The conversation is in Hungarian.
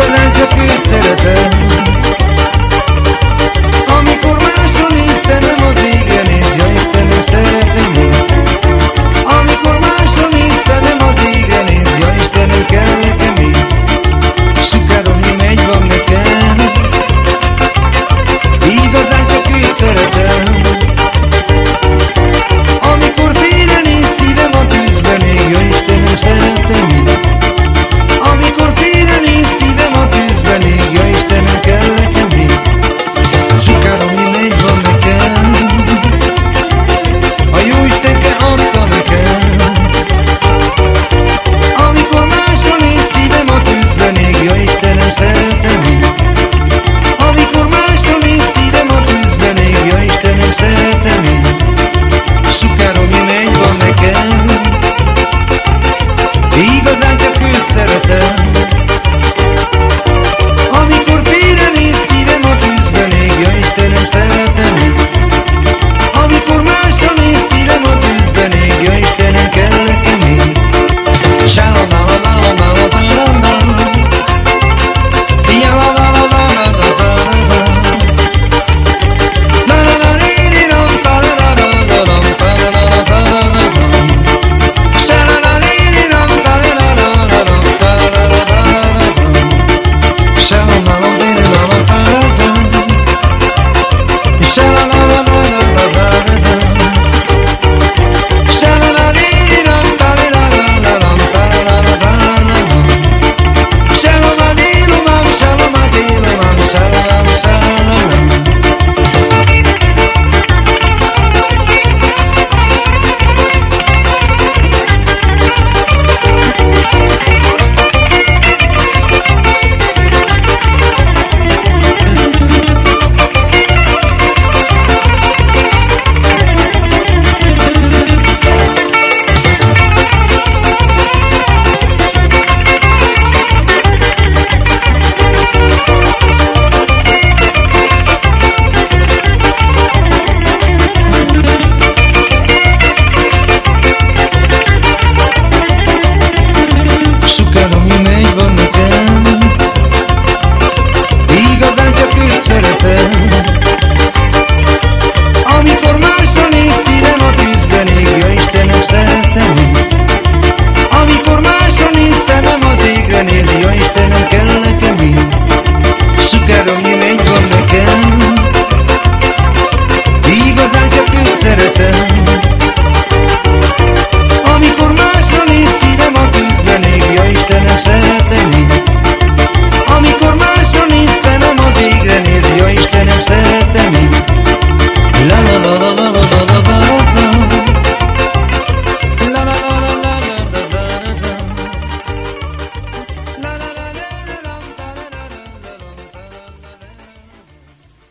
Yalancı bir sereden igazán csak őt szeretem. nézi, ja Istenem, kell nekem én. Sugáraim egy van nekem, igazán csak őt szeretem.